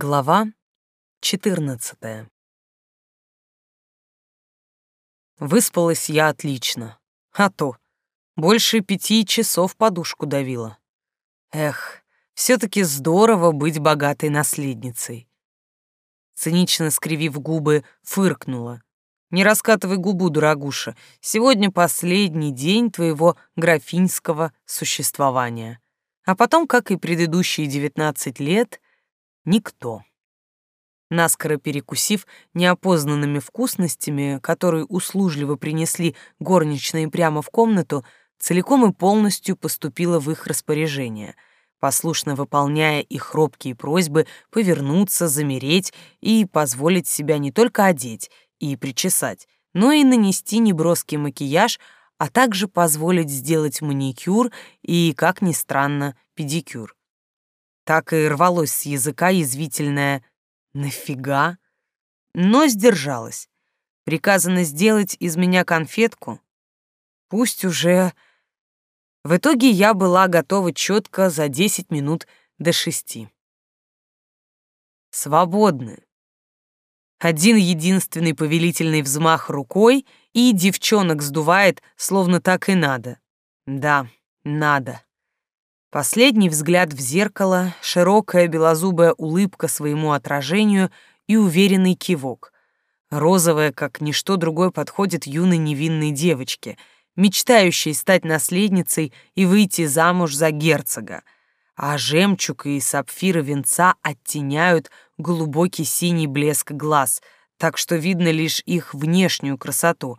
Глава 14 Выспалась я отлично. А то, больше пяти часов подушку давила. Эх, все таки здорово быть богатой наследницей. Цинично скривив губы, фыркнула. Не раскатывай губу, дорогуша. Сегодня последний день твоего графинского существования. А потом, как и предыдущие девятнадцать лет — никто. Наскоро перекусив неопознанными вкусностями, которые услужливо принесли горничные прямо в комнату, целиком и полностью поступила в их распоряжение, послушно выполняя их робкие просьбы повернуться, замереть и позволить себя не только одеть и причесать, но и нанести неброский макияж, а также позволить сделать маникюр и, как ни странно, педикюр так и рвалось с языка язвительное «нафига?», но сдержалась. Приказано сделать из меня конфетку. Пусть уже... В итоге я была готова четко за десять минут до шести. Свободны. Один единственный повелительный взмах рукой, и девчонок сдувает, словно так и надо. Да, надо. Последний взгляд в зеркало, широкая белозубая улыбка своему отражению и уверенный кивок. Розовая, как ничто другое, подходит юной невинной девочке, мечтающей стать наследницей и выйти замуж за герцога. А жемчуг и сапфиры венца оттеняют глубокий синий блеск глаз, так что видно лишь их внешнюю красоту,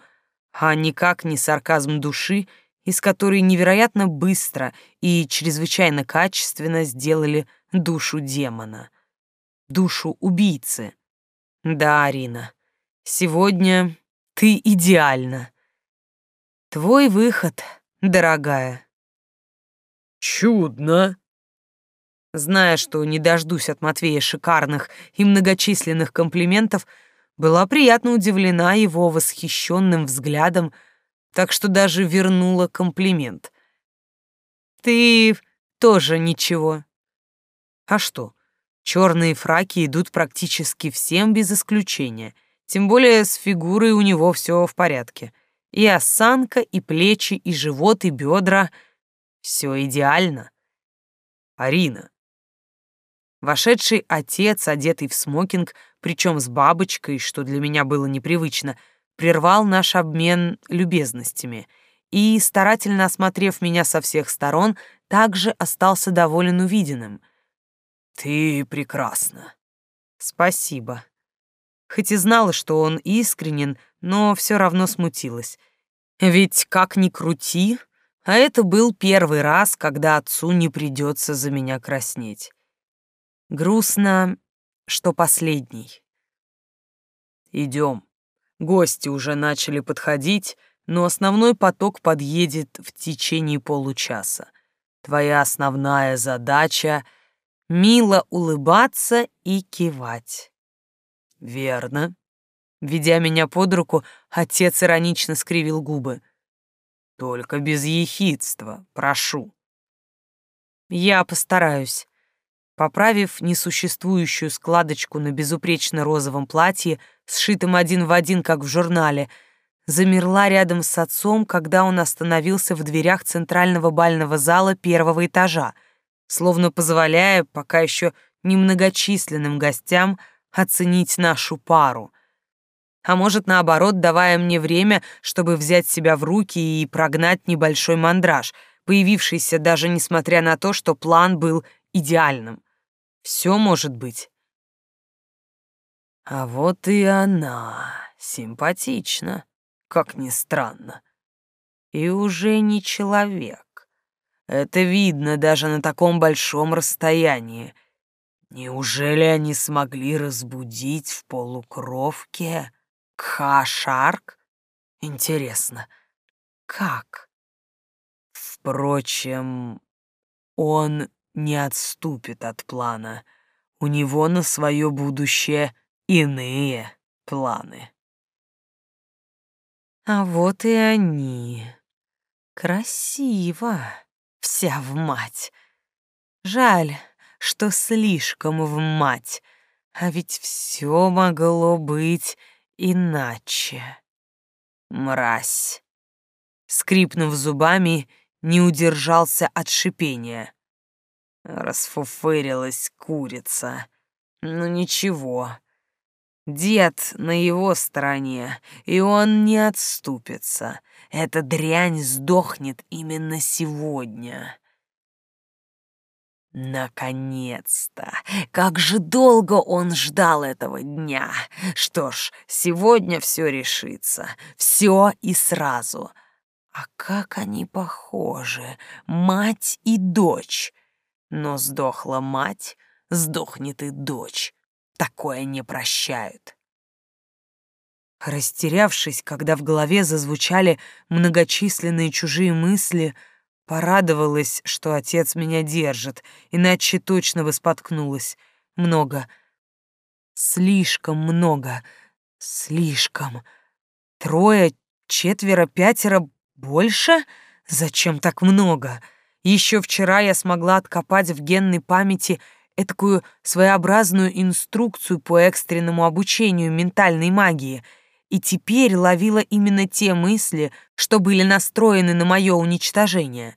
а никак не сарказм души из которой невероятно быстро и чрезвычайно качественно сделали душу демона. Душу убийцы. Да, Арина, сегодня ты идеальна. Твой выход, дорогая. Чудно. Зная, что не дождусь от Матвея шикарных и многочисленных комплиментов, была приятно удивлена его восхищенным взглядом, так что даже вернула комплимент. «Ты тоже ничего». А что, черные фраки идут практически всем без исключения, тем более с фигурой у него все в порядке. И осанка, и плечи, и живот, и бедра — все идеально. Арина. Вошедший отец, одетый в смокинг, причем с бабочкой, что для меня было непривычно — прервал наш обмен любезностями и, старательно осмотрев меня со всех сторон, также остался доволен увиденным. «Ты прекрасна». «Спасибо». Хоть и знала, что он искренен, но все равно смутилась. Ведь как ни крути, а это был первый раз, когда отцу не придется за меня краснеть. Грустно, что последний. Идем. Гости уже начали подходить, но основной поток подъедет в течение получаса. Твоя основная задача — мило улыбаться и кивать. Верно. Ведя меня под руку, отец иронично скривил губы. Только без ехидства, прошу. Я постараюсь. Поправив несуществующую складочку на безупречно розовом платье, сшитом один в один, как в журнале, замерла рядом с отцом, когда он остановился в дверях центрального бального зала первого этажа, словно позволяя пока еще немногочисленным гостям оценить нашу пару. А может, наоборот, давая мне время, чтобы взять себя в руки и прогнать небольшой мандраж, появившийся даже несмотря на то, что план был идеальным. Все может быть. А вот и она, симпатична, как ни странно. И уже не человек. Это видно даже на таком большом расстоянии. Неужели они смогли разбудить в полукровке Кхашарк? Интересно, как? Впрочем, он не отступит от плана. У него на свое будущее иные планы. А вот и они. Красиво, вся в мать. Жаль, что слишком в мать. А ведь все могло быть иначе. Мразь. Скрипнув зубами, не удержался от шипения. Расфуфырилась курица. Ну ничего. Дед на его стороне, и он не отступится. Эта дрянь сдохнет именно сегодня. Наконец-то! Как же долго он ждал этого дня! Что ж, сегодня все решится. Все и сразу. А как они похожи, мать и дочь. Но сдохла мать, сдохнет и дочь. Такое не прощают. Растерявшись, когда в голове зазвучали многочисленные чужие мысли, порадовалась, что отец меня держит, иначе точно бы споткнулась. Много. Слишком много. Слишком. Трое, четверо, пятеро, больше? Зачем так много? Еще вчера я смогла откопать в генной памяти этакую своеобразную инструкцию по экстренному обучению ментальной магии, и теперь ловила именно те мысли, что были настроены на мое уничтожение.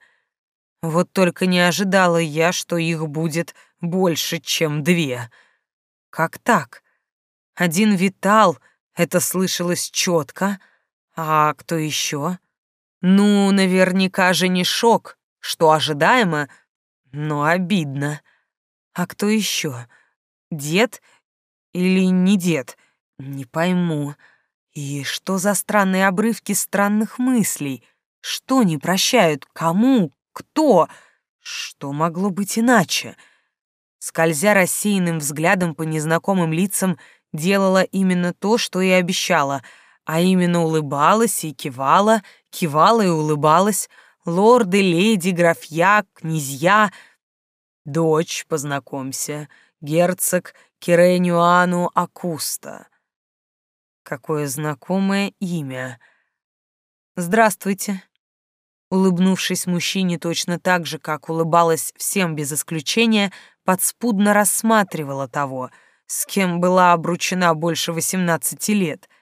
Вот только не ожидала я, что их будет больше, чем две. Как так? Один витал, это слышалось четко, а кто еще? Ну, наверняка же не шок, что ожидаемо, но обидно. А кто еще? Дед или не дед? Не пойму. И что за странные обрывки странных мыслей? Что не прощают? Кому? Кто? Что могло быть иначе? Скользя рассеянным взглядом по незнакомым лицам, делала именно то, что и обещала — а именно улыбалась и кивала, кивала и улыбалась, лорды, леди, графья, князья. Дочь, познакомься, герцог Киренюану Акуста. Какое знакомое имя. Здравствуйте. Улыбнувшись мужчине точно так же, как улыбалась всем без исключения, подспудно рассматривала того, с кем была обручена больше восемнадцати лет —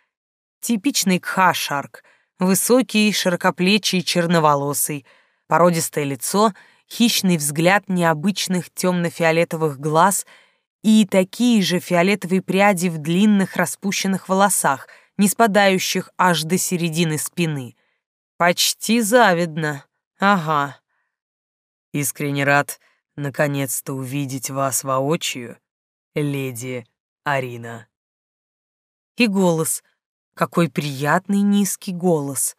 Типичный кхашарк, высокий, широкоплечий, черноволосый, породистое лицо, хищный взгляд необычных темно-фиолетовых глаз и такие же фиолетовые пряди в длинных распущенных волосах, не спадающих аж до середины спины. Почти завидно. Ага. Искренне рад наконец-то увидеть вас воочию, леди Арина. И голос — какой приятный низкий голос.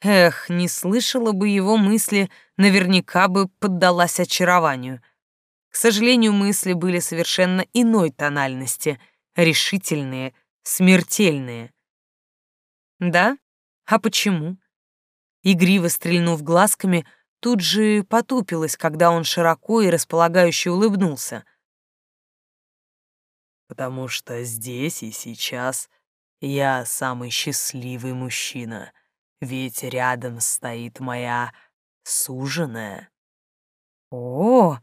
Эх, не слышала бы его мысли, наверняка бы поддалась очарованию. К сожалению, мысли были совершенно иной тональности, решительные, смертельные. Да? А почему? Игриво стрельнув глазками, тут же потупилась, когда он широко и располагающе улыбнулся. «Потому что здесь и сейчас я самый счастливый мужчина, ведь рядом стоит моя суженая. О,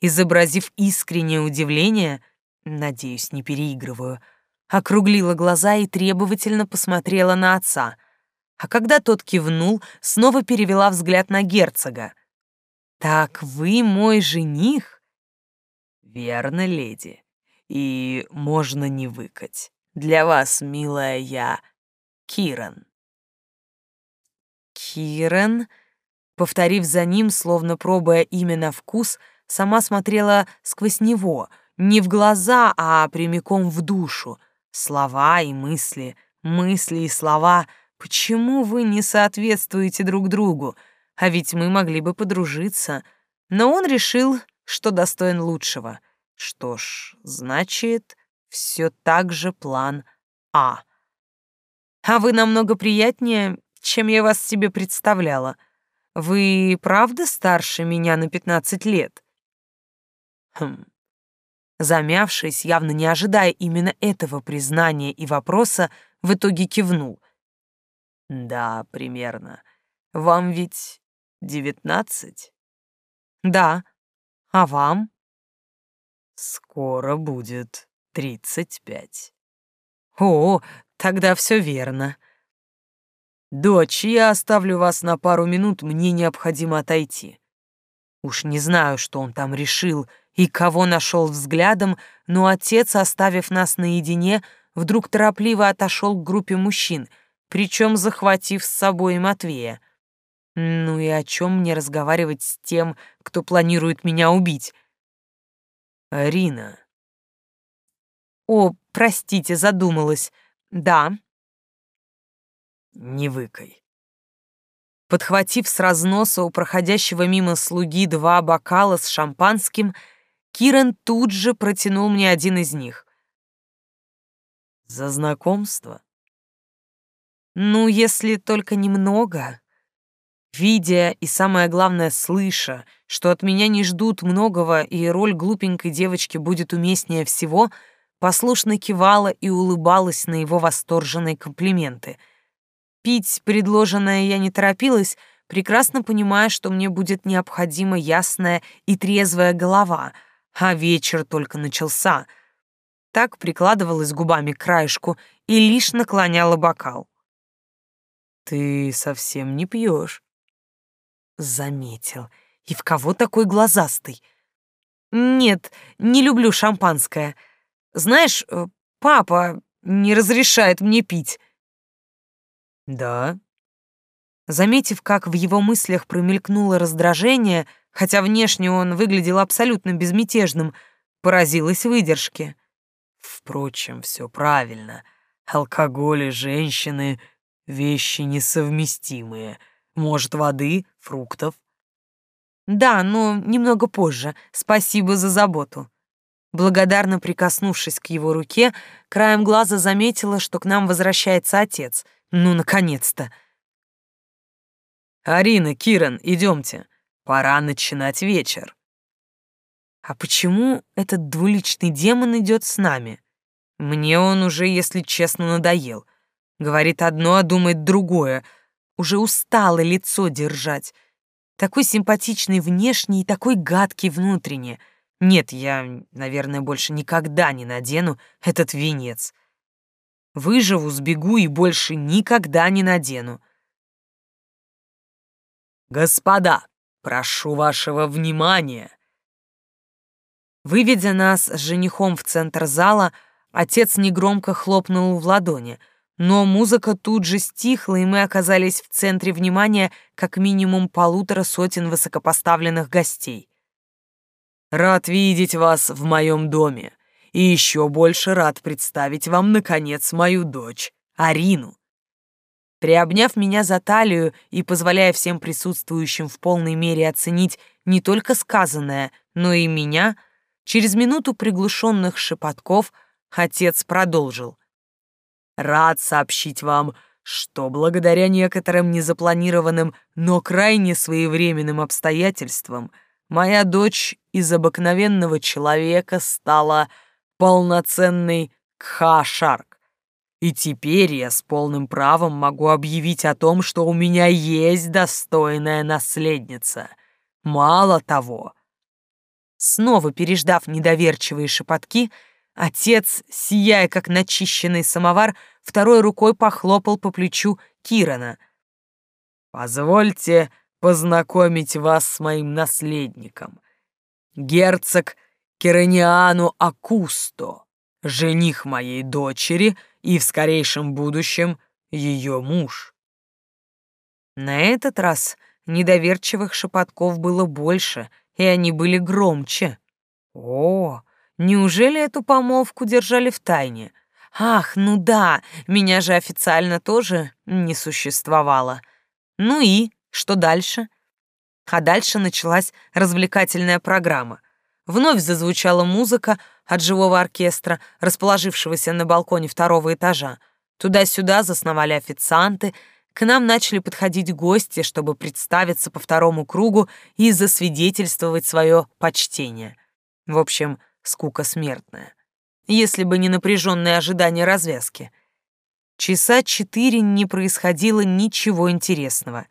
изобразив искреннее удивление, надеюсь, не переигрываю, округлила глаза и требовательно посмотрела на отца, а когда тот кивнул, снова перевела взгляд на герцога. «Так вы мой жених?» «Верно, леди, и можно не выкать. Для вас, милая я, Киран. Киран, повторив за ним, словно пробуя имя на вкус, сама смотрела сквозь него, не в глаза, а прямиком в душу. Слова и мысли, мысли и слова. Почему вы не соответствуете друг другу? А ведь мы могли бы подружиться. Но он решил, что достоин лучшего. Что ж, значит, все так же план А. А вы намного приятнее, чем я вас себе представляла. Вы правда старше меня на пятнадцать лет? Хм. Замявшись, явно не ожидая именно этого признания и вопроса, в итоге кивнул. Да, примерно. Вам ведь девятнадцать? Да. А вам? Скоро будет тридцать пять. О, тогда все верно. Дочь, я оставлю вас на пару минут, мне необходимо отойти. Уж не знаю, что он там решил и кого нашел взглядом, но отец, оставив нас наедине, вдруг торопливо отошел к группе мужчин, причем захватив с собой Матвея. Ну и о чем мне разговаривать с тем, кто планирует меня убить? Арина. О, простите, задумалась. Да. Не выкай. Подхватив с разноса у проходящего мимо слуги два бокала с шампанским, Киран тут же протянул мне один из них. За знакомство? Ну, если только немного. Видя и, самое главное, слыша, что от меня не ждут многого и роль глупенькой девочки будет уместнее всего, послушно кивала и улыбалась на его восторженные комплименты. Пить предложенное я не торопилась, прекрасно понимая, что мне будет необходима ясная и трезвая голова, а вечер только начался. Так прикладывалась губами к краешку и лишь наклоняла бокал. «Ты совсем не пьешь. Заметил. И в кого такой глазастый? Нет, не люблю шампанское. Знаешь, э, папа не разрешает мне пить. Да? Заметив, как в его мыслях промелькнуло раздражение, хотя внешне он выглядел абсолютно безмятежным, поразилась выдержке. Впрочем, все правильно. Алкоголь и женщины — вещи несовместимые — может, воды, фруктов?» «Да, но немного позже. Спасибо за заботу». Благодарно прикоснувшись к его руке, краем глаза заметила, что к нам возвращается отец. Ну, наконец-то. «Арина, Киран, идемте. Пора начинать вечер». «А почему этот двуличный демон идет с нами? Мне он уже, если честно, надоел. Говорит одно, а думает другое — уже устала лицо держать. Такой симпатичный внешне и такой гадкий внутренне. Нет, я, наверное, больше никогда не надену этот венец. Выживу, сбегу и больше никогда не надену. «Господа, прошу вашего внимания!» Выведя нас с женихом в центр зала, отец негромко хлопнул в ладони — но музыка тут же стихла, и мы оказались в центре внимания как минимум полутора сотен высокопоставленных гостей. «Рад видеть вас в моем доме, и еще больше рад представить вам, наконец, мою дочь, Арину». Приобняв меня за талию и позволяя всем присутствующим в полной мере оценить не только сказанное, но и меня, через минуту приглушенных шепотков отец продолжил. Рад сообщить вам, что благодаря некоторым незапланированным, но крайне своевременным обстоятельствам моя дочь из обыкновенного человека стала полноценной Кха-Шарк. И теперь я с полным правом могу объявить о том, что у меня есть достойная наследница. Мало того, снова переждав недоверчивые шепотки, Отец, сияя как начищенный самовар, второй рукой похлопал по плечу Кирана. «Позвольте познакомить вас с моим наследником. Герцог Кираниану Акусто, жених моей дочери и в скорейшем будущем ее муж». На этот раз недоверчивых шепотков было больше, и они были громче. «О!» Неужели эту помолвку держали в тайне? Ах, ну да, меня же официально тоже не существовало. Ну и что дальше? А дальше началась развлекательная программа. Вновь зазвучала музыка от живого оркестра, расположившегося на балконе второго этажа. Туда-сюда засновали официанты, к нам начали подходить гости, чтобы представиться по второму кругу и засвидетельствовать свое почтение. В общем, скука смертная. Если бы не напряженное ожидание развязки. Часа четыре не происходило ничего интересного.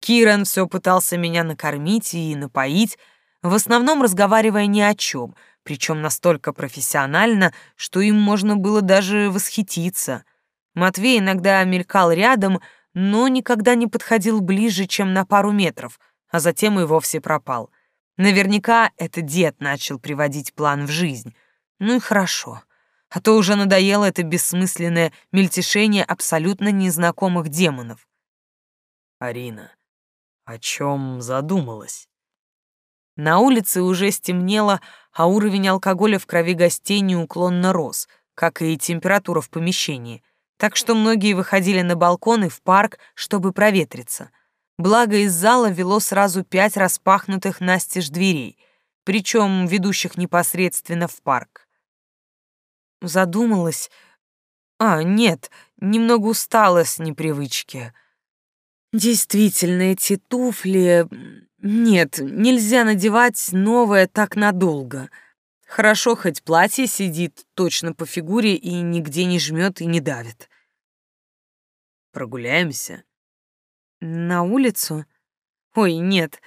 Киран все пытался меня накормить и напоить, в основном разговаривая ни о чем, причем настолько профессионально, что им можно было даже восхититься. Матвей иногда мелькал рядом, но никогда не подходил ближе, чем на пару метров, а затем и вовсе пропал. Наверняка это дед начал приводить план в жизнь. Ну и хорошо. А то уже надоело это бессмысленное мельтешение абсолютно незнакомых демонов. «Арина, о чем задумалась?» На улице уже стемнело, а уровень алкоголя в крови гостей неуклонно рос, как и температура в помещении, так что многие выходили на балкон и в парк, чтобы проветриться. Благо из зала вело сразу пять распахнутых настежь дверей, причем ведущих непосредственно в парк. Задумалась. А, нет, немного устала с непривычки. Действительно, эти туфли... Нет, нельзя надевать новое так надолго. Хорошо, хоть платье сидит точно по фигуре и нигде не жмет и не давит. Прогуляемся? На улицу? Ой, нет.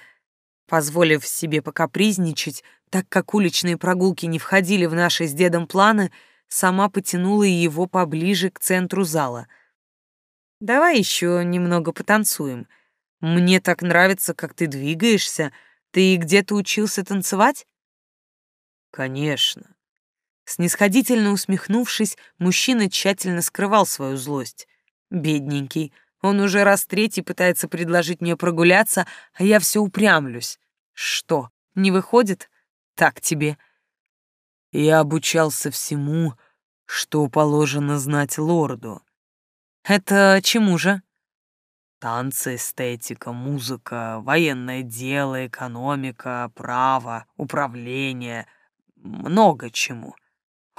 Позволив себе покапризничать, так как уличные прогулки не входили в наши с дедом планы, сама потянула его поближе к центру зала. Давай еще немного потанцуем — мне так нравится, как ты двигаешься. Ты где-то учился танцевать? Конечно. Снисходительно усмехнувшись, мужчина тщательно скрывал свою злость. Бедненький, он уже раз третий пытается предложить мне прогуляться, а я все упрямлюсь. Что, не выходит? Так тебе. Я обучался всему, что положено знать лорду. Это чему же? Танцы, эстетика, музыка, военное дело, экономика, право, управление, много чему.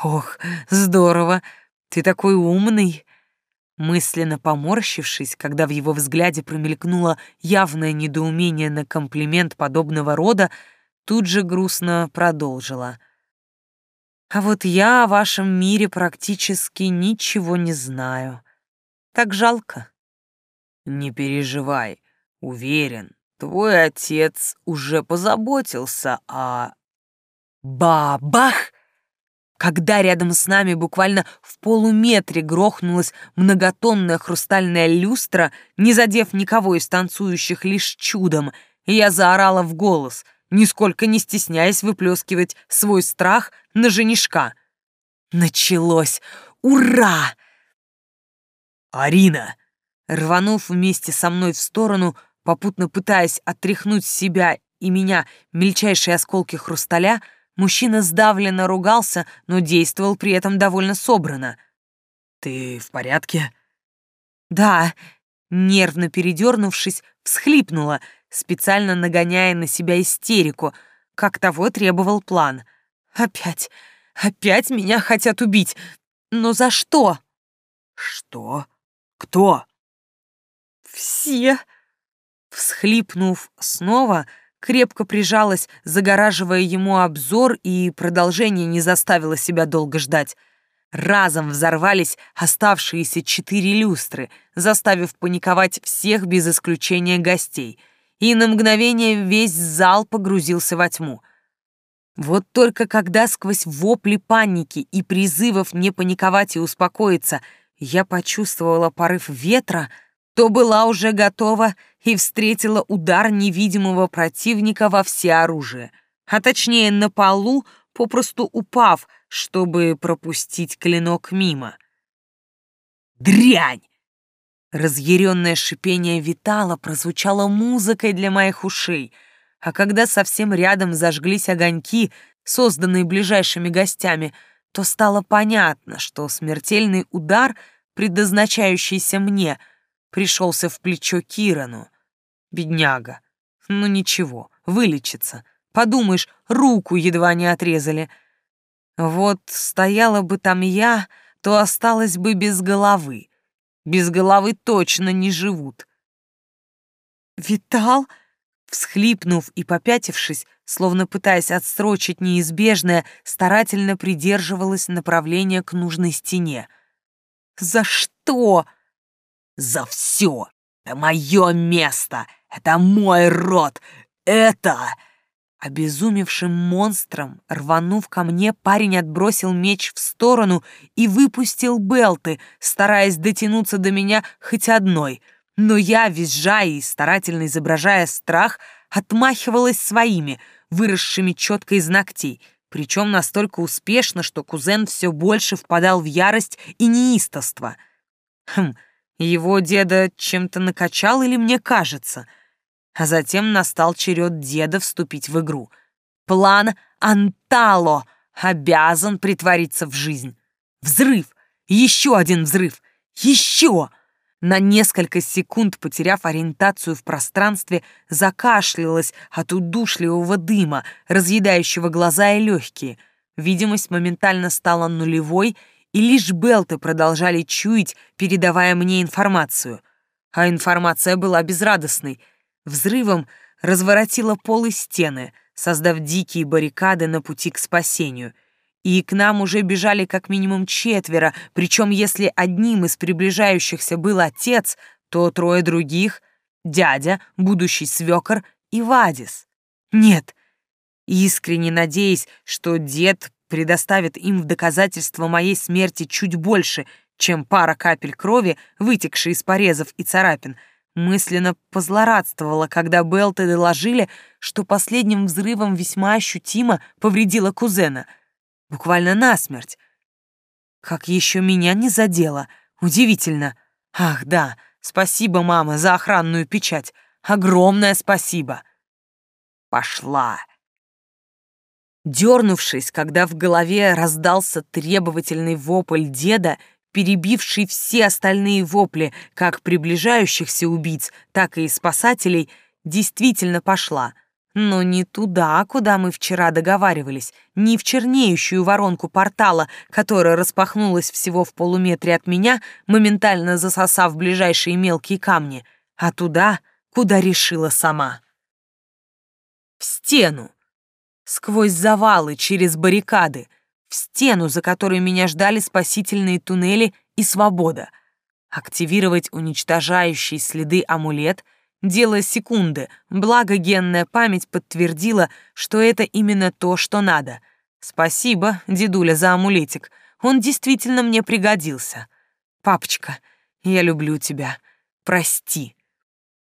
Ох, здорово, ты такой умный. Мысленно поморщившись, когда в его взгляде промелькнуло явное недоумение на комплимент подобного рода, тут же грустно продолжила. А вот я о вашем мире практически ничего не знаю. Так жалко. Не переживай, уверен, твой отец уже позаботился о... Бабах! Когда рядом с нами буквально в полуметре грохнулась многотонная хрустальная люстра, не задев никого из танцующих лишь чудом, я заорала в голос, нисколько не стесняясь выплескивать свой страх на женишка. Началось! Ура! «Арина, Рванув вместе со мной в сторону, попутно пытаясь отряхнуть себя и меня мельчайшие осколки хрусталя, мужчина сдавленно ругался, но действовал при этом довольно собрано. «Ты в порядке?» «Да», нервно передернувшись, всхлипнула, специально нагоняя на себя истерику, как того требовал план. «Опять, опять меня хотят убить. Но за что?» «Что? Кто?» все!» Всхлипнув снова, крепко прижалась, загораживая ему обзор, и продолжение не заставило себя долго ждать. Разом взорвались оставшиеся четыре люстры, заставив паниковать всех без исключения гостей, и на мгновение весь зал погрузился во тьму. Вот только когда сквозь вопли паники и призывов не паниковать и успокоиться я почувствовала порыв ветра — то была уже готова и встретила удар невидимого противника во всеоружие, а точнее на полу, попросту упав, чтобы пропустить клинок мимо. «Дрянь!» Разъяренное шипение Витала прозвучало музыкой для моих ушей, а когда совсем рядом зажглись огоньки, созданные ближайшими гостями, то стало понятно, что смертельный удар, предназначающийся мне — пришелся в плечо Кирану. Бедняга. Ну ничего, вылечится. Подумаешь, руку едва не отрезали. Вот стояла бы там я, то осталась бы без головы. Без головы точно не живут. «Витал?» Всхлипнув и попятившись, словно пытаясь отсрочить неизбежное, старательно придерживалась направления к нужной стене. «За что?» за все. Это мое место, это мой род, это...» Обезумевшим монстром, рванув ко мне, парень отбросил меч в сторону и выпустил белты, стараясь дотянуться до меня хоть одной. Но я, визжая и старательно изображая страх, отмахивалась своими, выросшими четко из ногтей, причем настолько успешно, что кузен все больше впадал в ярость и неистовство. Хм, его деда чем-то накачал или мне кажется — а затем настал черед деда вступить в игру. План Антало обязан притвориться в жизнь. Взрыв! Еще один взрыв! Еще! На несколько секунд, потеряв ориентацию в пространстве, закашлялась от удушливого дыма, разъедающего глаза и легкие. Видимость моментально стала нулевой, и лишь Белты продолжали чуять, передавая мне информацию. А информация была безрадостной — Взрывом разворотило пол и стены, создав дикие баррикады на пути к спасению. И к нам уже бежали как минимум четверо, причем если одним из приближающихся был отец, то трое других — дядя, будущий свекор и Вадис. Нет, искренне надеясь, что дед предоставит им в доказательство моей смерти чуть больше, чем пара капель крови, вытекшей из порезов и царапин — Мысленно позлорадствовала, когда Белты доложили, что последним взрывом весьма ощутимо повредила кузена. Буквально насмерть. Как еще меня не задело. Удивительно. Ах, да, спасибо, мама, за охранную печать. Огромное спасибо. Пошла. Дернувшись, когда в голове раздался требовательный вопль деда, перебивший все остальные вопли как приближающихся убийц, так и спасателей, действительно пошла. Но не туда, куда мы вчера договаривались, не в чернеющую воронку портала, которая распахнулась всего в полуметре от меня, моментально засосав ближайшие мелкие камни, а туда, куда решила сама. В стену, сквозь завалы, через баррикады — в стену, за которой меня ждали спасительные туннели и свобода. Активировать уничтожающий следы амулет — дело секунды, благо генная память подтвердила, что это именно то, что надо. Спасибо, дедуля, за амулетик. Он действительно мне пригодился. Папочка, я люблю тебя. Прости.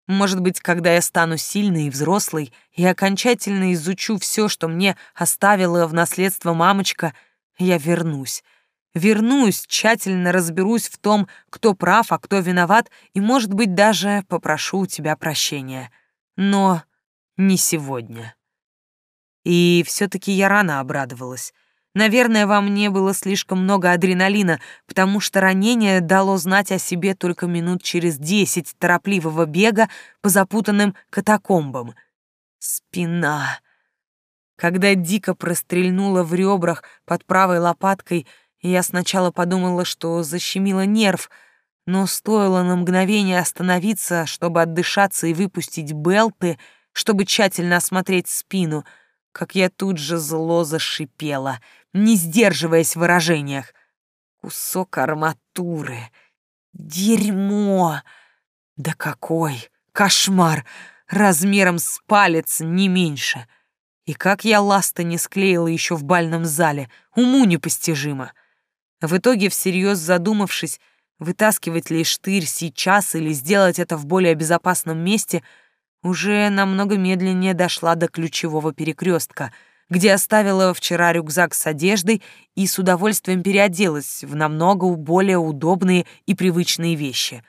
Может быть, когда я стану сильной и взрослой и окончательно изучу все, что мне оставила в наследство мамочка — я вернусь. Вернусь, тщательно разберусь в том, кто прав, а кто виноват, и, может быть, даже попрошу у тебя прощения. Но не сегодня. И все-таки я рано обрадовалась. Наверное, во мне было слишком много адреналина, потому что ранение дало знать о себе только минут через десять торопливого бега по запутанным катакомбам. Спина. Когда дико прострельнула в ребрах под правой лопаткой, я сначала подумала, что защемила нерв, но стоило на мгновение остановиться, чтобы отдышаться и выпустить белты, чтобы тщательно осмотреть спину, как я тут же зло зашипела, не сдерживаясь в выражениях. Кусок арматуры. Дерьмо! Да какой! Кошмар! Размером с палец не меньше — и как я ласта не склеила еще в бальном зале, уму непостижимо. В итоге, всерьез задумавшись, вытаскивать ли штырь сейчас или сделать это в более безопасном месте, уже намного медленнее дошла до ключевого перекрестка, где оставила вчера рюкзак с одеждой и с удовольствием переоделась в намного более удобные и привычные вещи.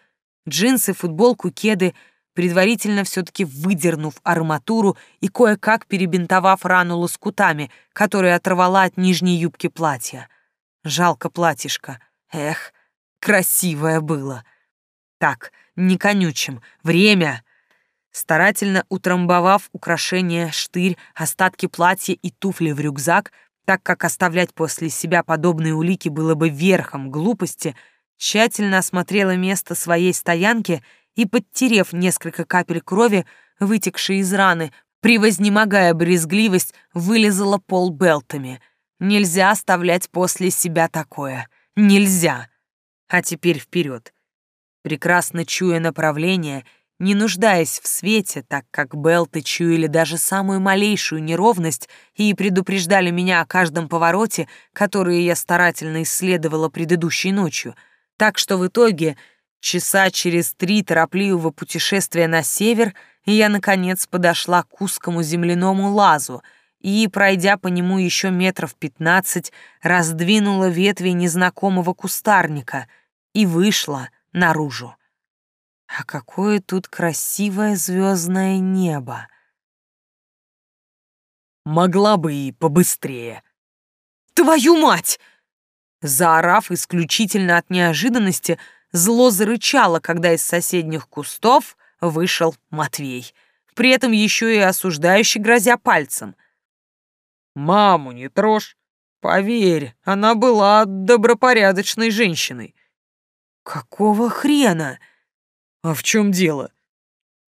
Джинсы, футболку, кеды — предварительно все-таки выдернув арматуру и кое-как перебинтовав рану лоскутами, которые оторвала от нижней юбки платья. Жалко платьишко. Эх, красивое было. Так, не конючим. Время. Старательно утрамбовав украшения, штырь, остатки платья и туфли в рюкзак, так как оставлять после себя подобные улики было бы верхом глупости, тщательно осмотрела место своей стоянки — и, подтерев несколько капель крови, вытекшей из раны, превознемогая брезгливость, вылезала пол белтами. Нельзя оставлять после себя такое. Нельзя. А теперь вперед. Прекрасно чуя направление, не нуждаясь в свете, так как Белты чуяли даже самую малейшую неровность и предупреждали меня о каждом повороте, который я старательно исследовала предыдущей ночью. Так что в итоге, часа через три торопливого путешествия на север, я, наконец, подошла к узкому земляному лазу и, пройдя по нему еще метров пятнадцать, раздвинула ветви незнакомого кустарника и вышла наружу. А какое тут красивое звездное небо! Могла бы и побыстрее. Твою мать! Заорав исключительно от неожиданности, зло зарычало, когда из соседних кустов вышел Матвей, при этом еще и осуждающий грозя пальцем. «Маму не трожь. Поверь, она была добропорядочной женщиной». «Какого хрена?» «А в чем дело?»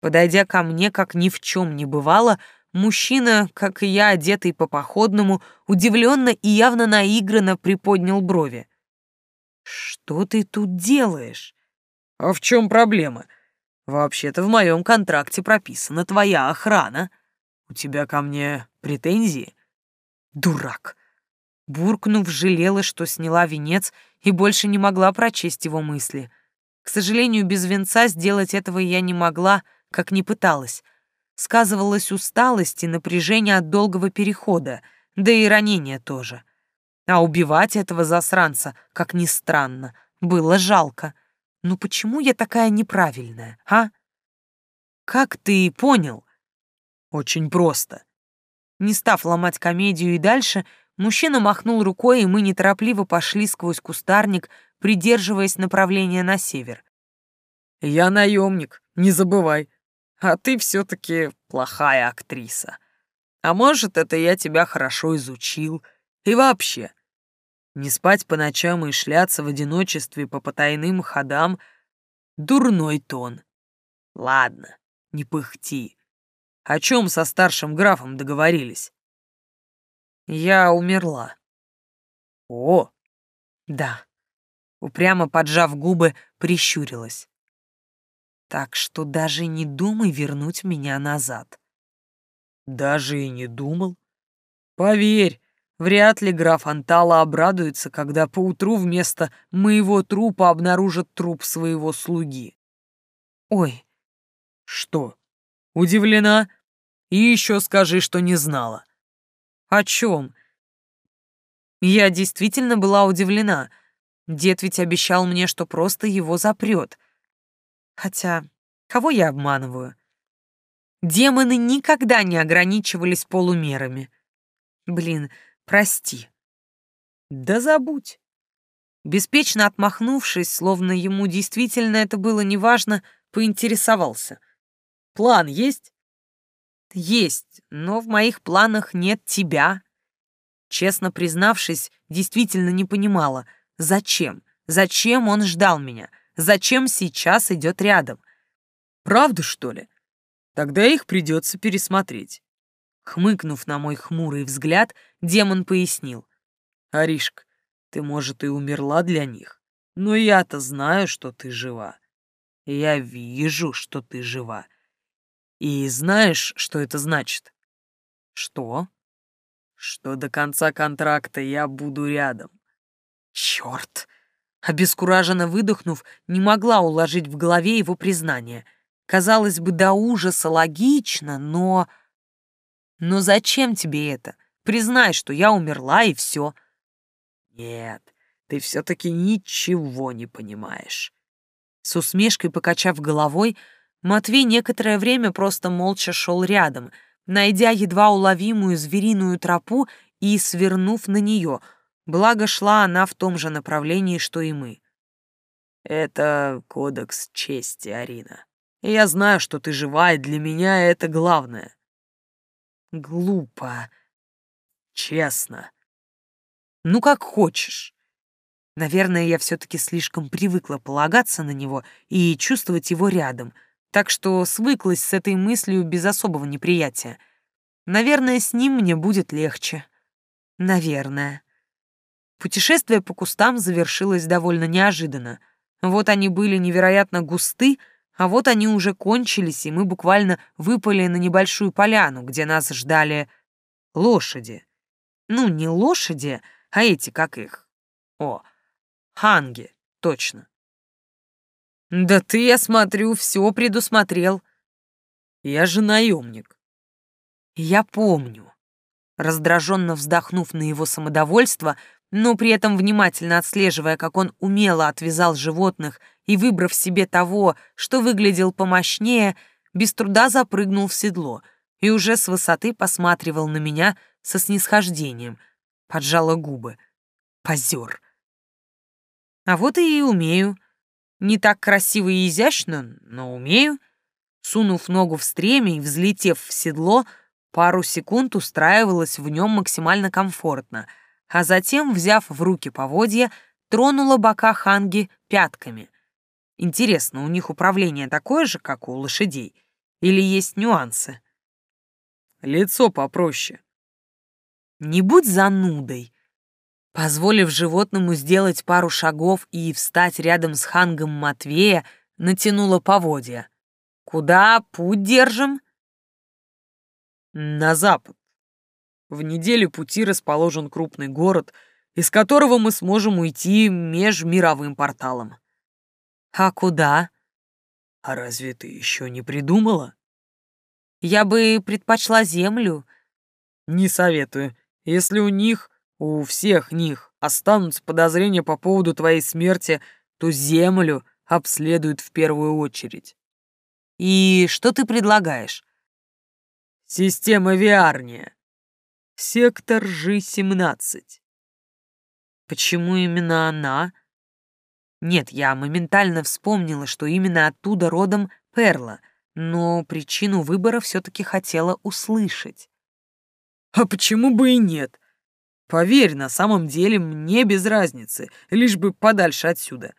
Подойдя ко мне, как ни в чем не бывало, мужчина, как и я, одетый по походному, удивленно и явно наигранно приподнял брови. «Что ты тут делаешь?» «А в чем проблема? Вообще-то в моем контракте прописана твоя охрана. У тебя ко мне претензии?» «Дурак!» Буркнув, жалела, что сняла венец и больше не могла прочесть его мысли — к сожалению, без венца сделать этого я не могла, как не пыталась. Сказывалась усталость и напряжение от долгого перехода, да и ранение тоже. А убивать этого засранца, как ни странно, было жалко. Ну почему я такая неправильная, а? Как ты понял? Очень просто. Не став ломать комедию и дальше, мужчина махнул рукой, и мы неторопливо пошли сквозь кустарник придерживаясь направления на север. «Я наемник, не забывай. А ты все-таки плохая актриса. А может, это я тебя хорошо изучил. И вообще, не спать по ночам и шляться в одиночестве по потайным ходам — дурной тон. Ладно, не пыхти. О чем со старшим графом договорились? Я умерла. О! Да упрямо поджав губы, прищурилась. Так что даже не думай вернуть меня назад. Даже и не думал. Поверь, вряд ли граф Антала обрадуется, когда поутру вместо моего трупа обнаружат труп своего слуги. Ой. Что, удивлена? И еще скажи, что не знала. О чем? Я действительно была удивлена — Дед ведь обещал мне, что просто его запрет. Хотя, кого я обманываю? Демоны никогда не ограничивались полумерами. Блин, прости. Да забудь. Беспечно отмахнувшись, словно ему действительно это было неважно, поинтересовался. План есть? Есть, но в моих планах нет тебя. Честно признавшись, действительно не понимала — Зачем? Зачем он ждал меня? Зачем сейчас идет рядом? Правда, что ли? Тогда их придется пересмотреть. Хмыкнув на мой хмурый взгляд, демон пояснил. «Аришка, ты, может, и умерла для них, но я-то знаю, что ты жива. Я вижу, что ты жива. И знаешь, что это значит?» «Что?» «Что до конца контракта я буду рядом. Черт! Обескураженно выдохнув, не могла уложить в голове его признание. Казалось бы, до ужаса логично, но... Но зачем тебе это? Признай, что я умерла, и все. Нет, ты все-таки ничего не понимаешь. С усмешкой покачав головой, Матвей некоторое время просто молча шел рядом, найдя едва уловимую звериную тропу и свернув на нее — Благо шла она в том же направлении, что и мы. «Это кодекс чести, Арина. я знаю, что ты жива, и для меня это главное». «Глупо. Честно». «Ну, как хочешь». Наверное, я все-таки слишком привыкла полагаться на него и чувствовать его рядом, так что свыклась с этой мыслью без особого неприятия. Наверное, с ним мне будет легче. Наверное. Путешествие по кустам завершилось довольно неожиданно. Вот они были невероятно густы, А вот они уже кончились, и мы буквально выпали на небольшую поляну, где нас ждали лошади. Ну, не лошади, а эти, как их? О, ханги, точно. Да ты, я смотрю, все предусмотрел. Я же наемник. Я помню. Раздраженно вздохнув на его самодовольство, но при этом внимательно отслеживая, как он умело отвязал животных и, выбрав себе того, что выглядел помощнее, без труда запрыгнул в седло и уже с высоты посматривал на меня со снисхождением, поджала губы. Позер. А вот и умею. Не так красиво и изящно, но умею. Сунув ногу в стремя и взлетев в седло, пару секунд устраивалась в нем максимально комфортно, а затем, взяв в руки поводья, тронула бока Ханги пятками. Интересно, у них управление такое же, как у лошадей? Или есть нюансы? Лицо попроще. Не будь занудой. Позволив животному сделать пару шагов и встать рядом с хангом Матвея, натянула поводья. «Куда путь держим?» «На запад. В неделе пути расположен крупный город, из которого мы сможем уйти межмировым порталом». «А куда?» «А разве ты еще не придумала?» «Я бы предпочла землю». «Не советую. Если у них у всех них останутся подозрения по поводу твоей смерти, то Землю обследуют в первую очередь. И что ты предлагаешь? Система Виарния. Сектор G17. Почему именно она? Нет, я моментально вспомнила, что именно оттуда родом Перла, но причину выбора все-таки хотела услышать. А почему бы и нет? Поверь, на самом деле мне без разницы, лишь бы подальше отсюда.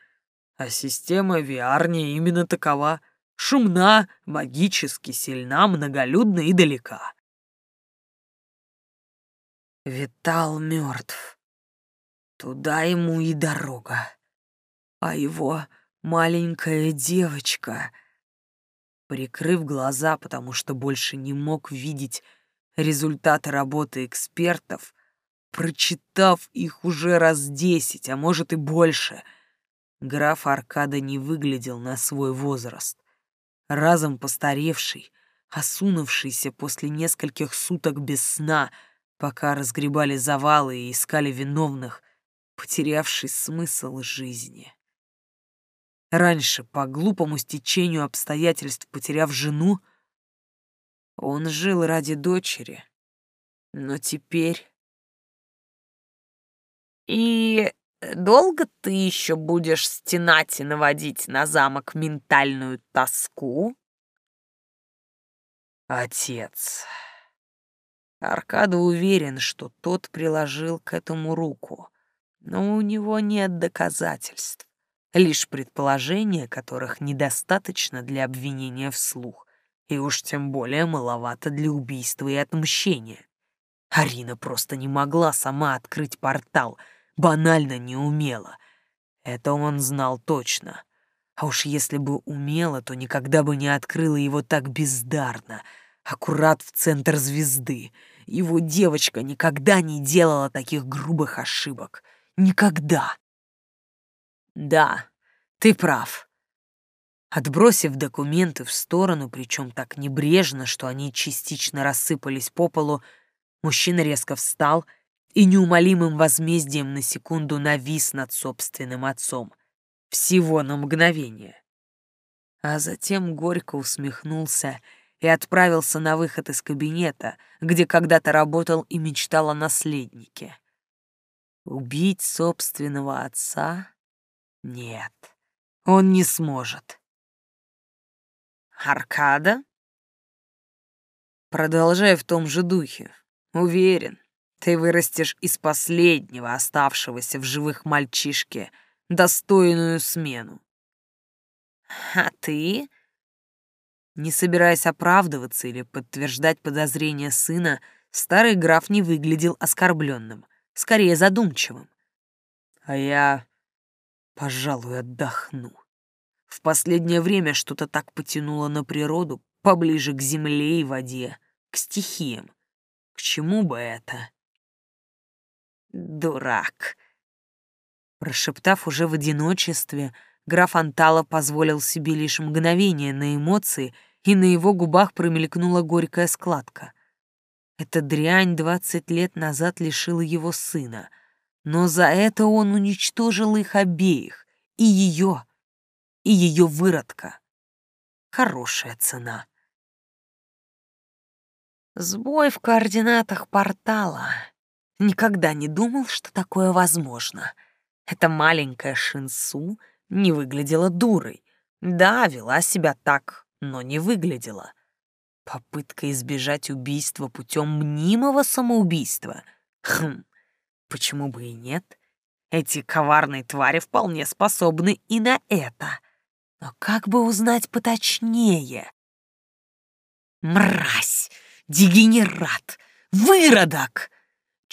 А система Виарния именно такова. Шумна, магически сильна, многолюдна и далека. Витал мертв. Туда ему и дорога. А его маленькая девочка... Прикрыв глаза, потому что больше не мог видеть результаты работы экспертов, прочитав их уже раз десять, а может и больше. Граф Аркада не выглядел на свой возраст. Разом постаревший, осунувшийся после нескольких суток без сна, пока разгребали завалы и искали виновных, потерявший смысл жизни. Раньше, по глупому стечению обстоятельств потеряв жену, он жил ради дочери, но теперь и долго ты еще будешь стенать и наводить на замок ментальную тоску? Отец. Аркада уверен, что тот приложил к этому руку, но у него нет доказательств, лишь предположения, которых недостаточно для обвинения вслух, и уж тем более маловато для убийства и отмщения. Арина просто не могла сама открыть портал — банально не умела. Это он знал точно. А уж если бы умела, то никогда бы не открыла его так бездарно, аккурат в центр звезды. Его девочка никогда не делала таких грубых ошибок. Никогда. Да, ты прав. Отбросив документы в сторону, причем так небрежно, что они частично рассыпались по полу, мужчина резко встал и неумолимым возмездием на секунду навис над собственным отцом. Всего на мгновение. А затем горько усмехнулся и отправился на выход из кабинета, где когда-то работал и мечтал о наследнике. Убить собственного отца? Нет, он не сможет. Аркада? Продолжай в том же духе. Уверен, ты вырастешь из последнего оставшегося в живых мальчишки достойную смену. А ты? Не собираясь оправдываться или подтверждать подозрения сына, старый граф не выглядел оскорбленным, скорее задумчивым. А я, пожалуй, отдохну. В последнее время что-то так потянуло на природу, поближе к земле и воде, к стихиям. К чему бы это? Дурак. Прошептав уже в одиночестве, граф Антала позволил себе лишь мгновение на эмоции, и на его губах промелькнула горькая складка. Эта дрянь двадцать лет назад лишила его сына, но за это он уничтожил их обеих, и ее, и ее выродка. Хорошая цена. Сбой в координатах портала. Никогда не думал, что такое возможно. Эта маленькая Шинсу не выглядела дурой. Да, вела себя так, но не выглядела. Попытка избежать убийства путем мнимого самоубийства. Хм, почему бы и нет? Эти коварные твари вполне способны и на это. Но как бы узнать поточнее? Мразь! Дегенерат! Выродок!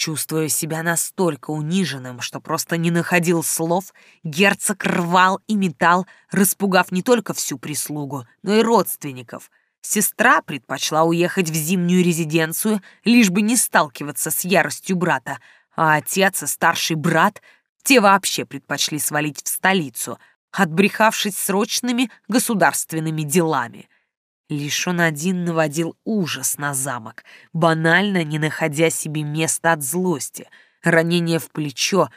Чувствуя себя настолько униженным, что просто не находил слов, герцог рвал и метал, распугав не только всю прислугу, но и родственников. Сестра предпочла уехать в зимнюю резиденцию, лишь бы не сталкиваться с яростью брата, а отец и старший брат те вообще предпочли свалить в столицу, отбрехавшись срочными государственными делами. Лишь он один наводил ужас на замок, банально не находя себе места от злости, ранение в плечо,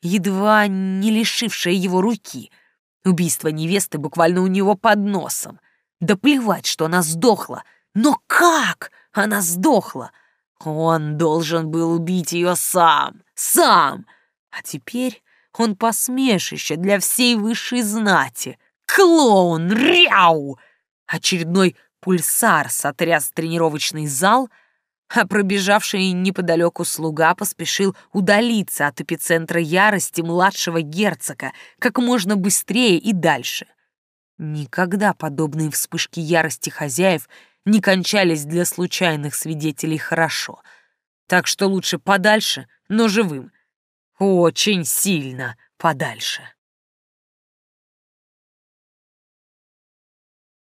едва не лишившее его руки, убийство невесты буквально у него под носом. Да плевать, что она сдохла, но как она сдохла? Он должен был убить ее сам, сам. А теперь он посмешище для всей высшей знати. Клоун, ряу! Очередной пульсар сотряс тренировочный зал, а пробежавший неподалеку слуга поспешил удалиться от эпицентра ярости младшего герцога как можно быстрее и дальше. Никогда подобные вспышки ярости хозяев не кончались для случайных свидетелей хорошо, так что лучше подальше, но живым. Очень сильно подальше.